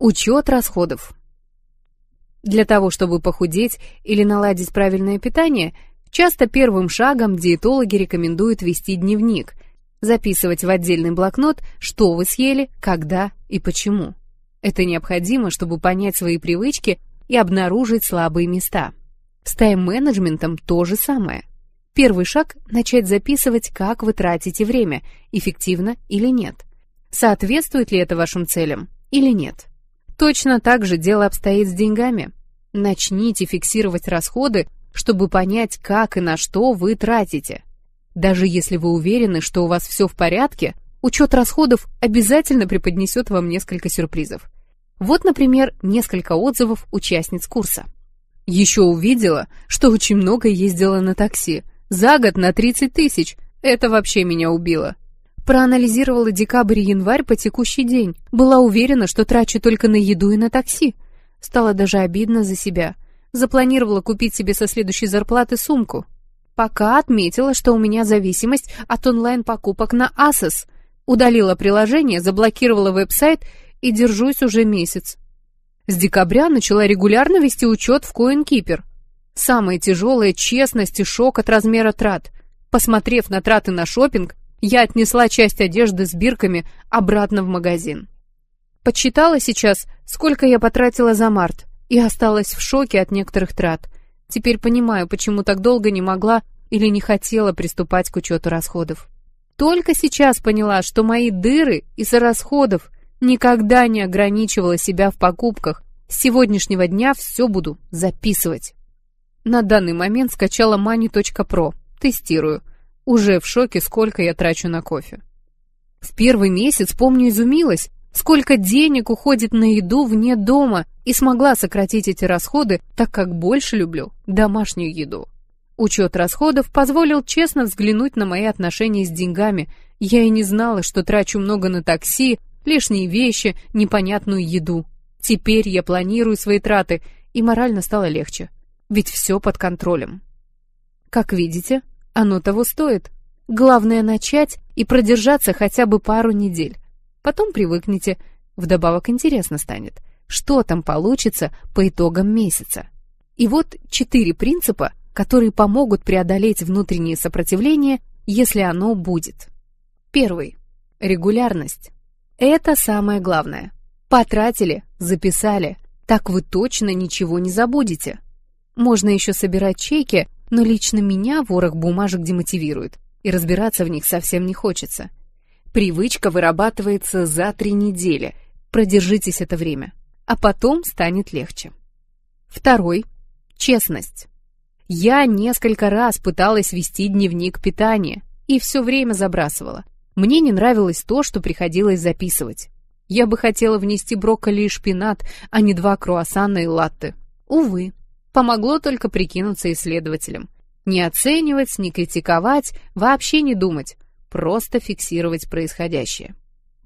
Учет расходов. Для того, чтобы похудеть или наладить правильное питание, часто первым шагом диетологи рекомендуют вести дневник, записывать в отдельный блокнот, что вы съели, когда и почему. Это необходимо, чтобы понять свои привычки и обнаружить слабые места. С тайм-менеджментом то же самое. Первый шаг – начать записывать, как вы тратите время, эффективно или нет. Соответствует ли это вашим целям или нет. Точно так же дело обстоит с деньгами. Начните фиксировать расходы, чтобы понять, как и на что вы тратите. Даже если вы уверены, что у вас все в порядке, учет расходов обязательно преподнесет вам несколько сюрпризов. Вот, например, несколько отзывов участниц курса. Еще увидела, что очень много ездила на такси. За год на 30 тысяч. Это вообще меня убило. Проанализировала декабрь и январь по текущий день. Была уверена, что трачу только на еду и на такси. Стало даже обидно за себя. Запланировала купить себе со следующей зарплаты сумку. Пока отметила, что у меня зависимость от онлайн-покупок на Asos. Удалила приложение, заблокировала веб-сайт и держусь уже месяц. С декабря начала регулярно вести учет в CoinKeeper. Самое тяжелое – честность и шок от размера трат. Посмотрев на траты на шопинг, я отнесла часть одежды с бирками обратно в магазин. Подсчитала сейчас, сколько я потратила за март, и осталась в шоке от некоторых трат. Теперь понимаю, почему так долго не могла или не хотела приступать к учету расходов. Только сейчас поняла, что мои дыры из-за расходов никогда не ограничивала себя в покупках. С сегодняшнего дня все буду записывать. На данный момент скачала money.pro. Тестирую. Уже в шоке, сколько я трачу на кофе. В первый месяц, помню, изумилась, сколько денег уходит на еду вне дома, и смогла сократить эти расходы, так как больше люблю домашнюю еду. Учет расходов позволил честно взглянуть на мои отношения с деньгами. Я и не знала, что трачу много на такси, лишние вещи, непонятную еду. Теперь я планирую свои траты, и морально стало легче. Ведь все под контролем. Как видите, оно того стоит. Главное начать и продержаться хотя бы пару недель. Потом привыкнете, вдобавок интересно станет, что там получится по итогам месяца. И вот четыре принципа, которые помогут преодолеть внутреннее сопротивление, если оно будет. Первый. Регулярность. Это самое главное. Потратили, записали. Так вы точно ничего не забудете. Можно еще собирать чеки но лично меня ворох бумажек демотивирует, и разбираться в них совсем не хочется. Привычка вырабатывается за три недели. Продержитесь это время, а потом станет легче. Второй – честность. Я несколько раз пыталась вести дневник питания и все время забрасывала. Мне не нравилось то, что приходилось записывать. Я бы хотела внести брокколи и шпинат, а не два круассана и латте. Увы. Помогло только прикинуться исследователем. Не оценивать, не критиковать, вообще не думать, просто фиксировать происходящее.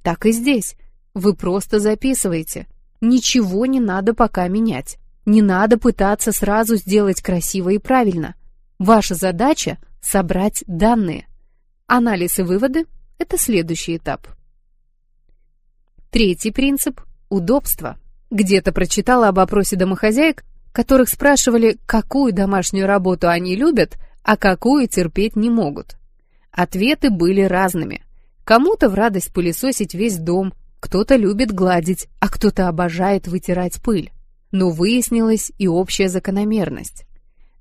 Так и здесь. Вы просто записываете. Ничего не надо пока менять. Не надо пытаться сразу сделать красиво и правильно. Ваша задача — собрать данные. Анализ и выводы — это следующий этап. Третий принцип — удобство. Где-то прочитала об опросе домохозяек, которых спрашивали, какую домашнюю работу они любят, а какую терпеть не могут. Ответы были разными. Кому-то в радость пылесосить весь дом, кто-то любит гладить, а кто-то обожает вытирать пыль. Но выяснилась и общая закономерность.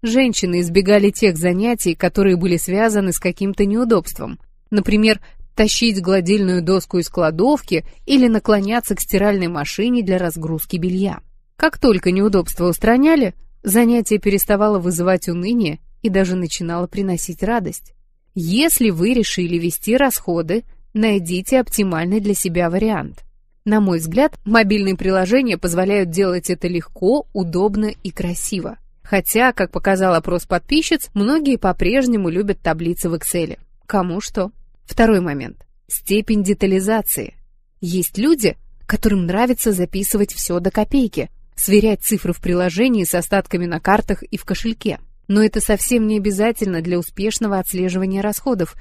Женщины избегали тех занятий, которые были связаны с каким-то неудобством. Например, тащить гладильную доску из кладовки или наклоняться к стиральной машине для разгрузки белья. Как только неудобства устраняли, занятие переставало вызывать уныние и даже начинало приносить радость. Если вы решили вести расходы, найдите оптимальный для себя вариант. На мой взгляд, мобильные приложения позволяют делать это легко, удобно и красиво. Хотя, как показал опрос подписчиц, многие по-прежнему любят таблицы в Excel. Кому что. Второй момент. Степень детализации. Есть люди, которым нравится записывать все до копейки, сверять цифры в приложении с остатками на картах и в кошельке. Но это совсем не обязательно для успешного отслеживания расходов.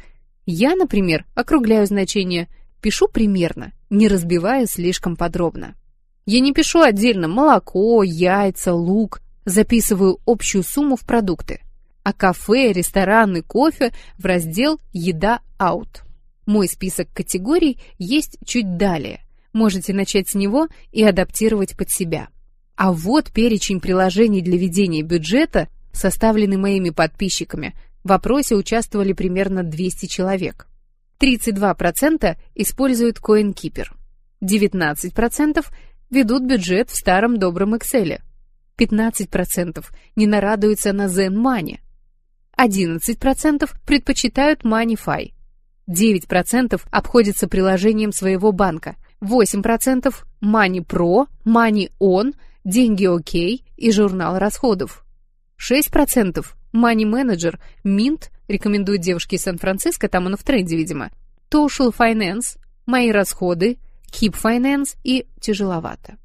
Я, например, округляю значения, пишу примерно, не разбивая слишком подробно. Я не пишу отдельно молоко, яйца, лук, записываю общую сумму в продукты. А кафе, рестораны, кофе в раздел «Еда аут». Мой список категорий есть чуть далее. Можете начать с него и адаптировать под себя. А вот перечень приложений для ведения бюджета, составленный моими подписчиками. В опросе участвовали примерно 200 человек. 32% используют CoinKeeper. 19% ведут бюджет в старом добром Excel. 15% не нарадуются на Zen Money. 11% предпочитают MoneyFi. 9% обходятся приложением своего банка. 8% Money Pro, Money On, Деньги ОК и журнал расходов. 6% Money Manager, Mint, рекомендует девушке из Сан-Франциско, там оно в тренде, видимо. Social Finance, Мои расходы, Keep Finance и тяжеловато.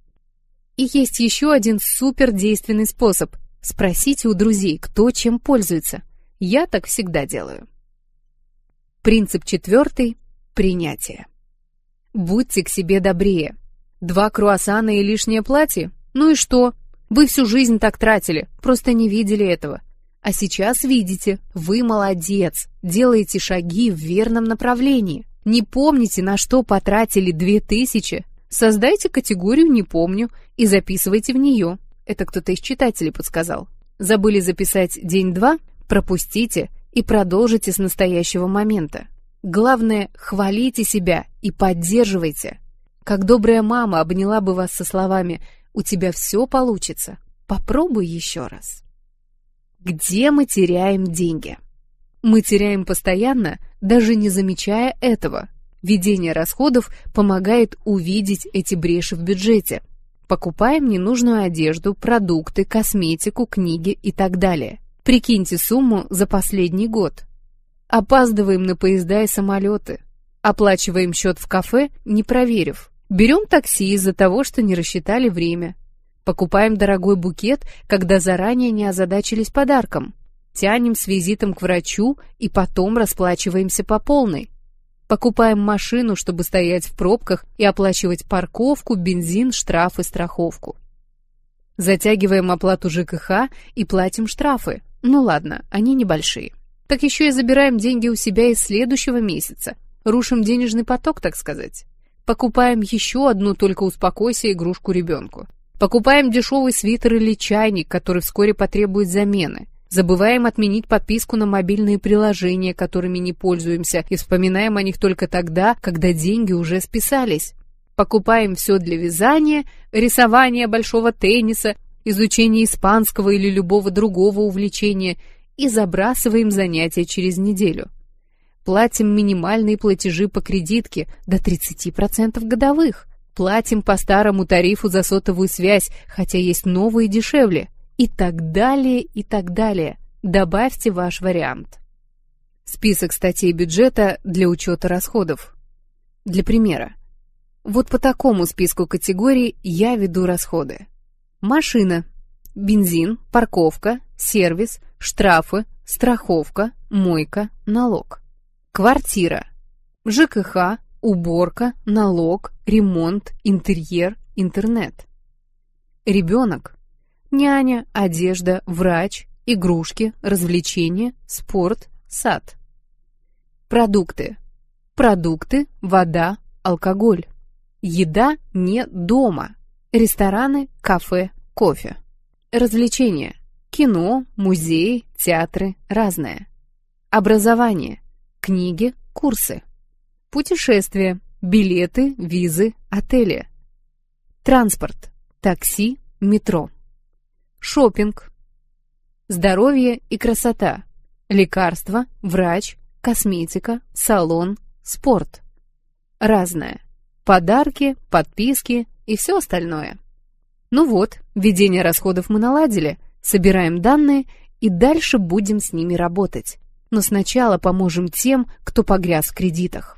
И есть еще один супер действенный способ. Спросите у друзей, кто чем пользуется. Я так всегда делаю. Принцип четвертый – принятие. Будьте к себе добрее. Два круассана и лишнее платье? Ну и что? Вы всю жизнь так тратили, просто не видели этого. А сейчас видите, вы молодец, делаете шаги в верном направлении. Не помните, на что потратили две тысячи? Создайте категорию «Не помню» и записывайте в нее. Это кто-то из читателей подсказал. Забыли записать день-два? Пропустите и продолжите с настоящего момента. Главное, хвалите себя и поддерживайте. Как добрая мама обняла бы вас со словами «У тебя все получится, попробуй еще раз». Где мы теряем деньги? Мы теряем постоянно, даже не замечая этого. Ведение расходов помогает увидеть эти бреши в бюджете. Покупаем ненужную одежду, продукты, косметику, книги и так далее. Прикиньте сумму за последний год. Опаздываем на поезда и самолеты. Оплачиваем счет в кафе, не проверив. Берем такси из-за того, что не рассчитали время. Покупаем дорогой букет, когда заранее не озадачились подарком. Тянем с визитом к врачу и потом расплачиваемся по полной. Покупаем машину, чтобы стоять в пробках и оплачивать парковку, бензин, штрафы, страховку. Затягиваем оплату ЖКХ и платим штрафы. Ну ладно, они небольшие. Так еще и забираем деньги у себя из следующего месяца. Рушим денежный поток, так сказать. Покупаем еще одну только успокойся игрушку ребенку. Покупаем дешевый свитер или чайник, который вскоре потребует замены. Забываем отменить подписку на мобильные приложения, которыми не пользуемся, и вспоминаем о них только тогда, когда деньги уже списались. Покупаем все для вязания, рисования большого тенниса, изучения испанского или любого другого увлечения и забрасываем занятия через неделю. Платим минимальные платежи по кредитке до 30% годовых. Платим по старому тарифу за сотовую связь, хотя есть новые дешевле. И так далее, и так далее. Добавьте ваш вариант. Список статей бюджета для учета расходов. Для примера. Вот по такому списку категорий я веду расходы. Машина, бензин, парковка, сервис, штрафы, страховка, мойка, налог. Квартира, ЖКХ, уборка, налог, ремонт, интерьер, интернет. Ребенок, няня, одежда, врач, игрушки, развлечения, спорт, сад. Продукты. Продукты, вода, алкоголь. Еда не дома. Рестораны, кафе, кофе. Развлечения. Кино, музеи, театры, разное. Образование. Книги, курсы. Путешествия. Билеты, визы, отели. Транспорт. Такси, метро. Шопинг. Здоровье и красота. Лекарства, врач, косметика, салон, спорт. Разное. Подарки, подписки и все остальное. Ну вот, ведение расходов мы наладили, собираем данные и дальше будем с ними работать. Но сначала поможем тем, кто погряз в кредитах.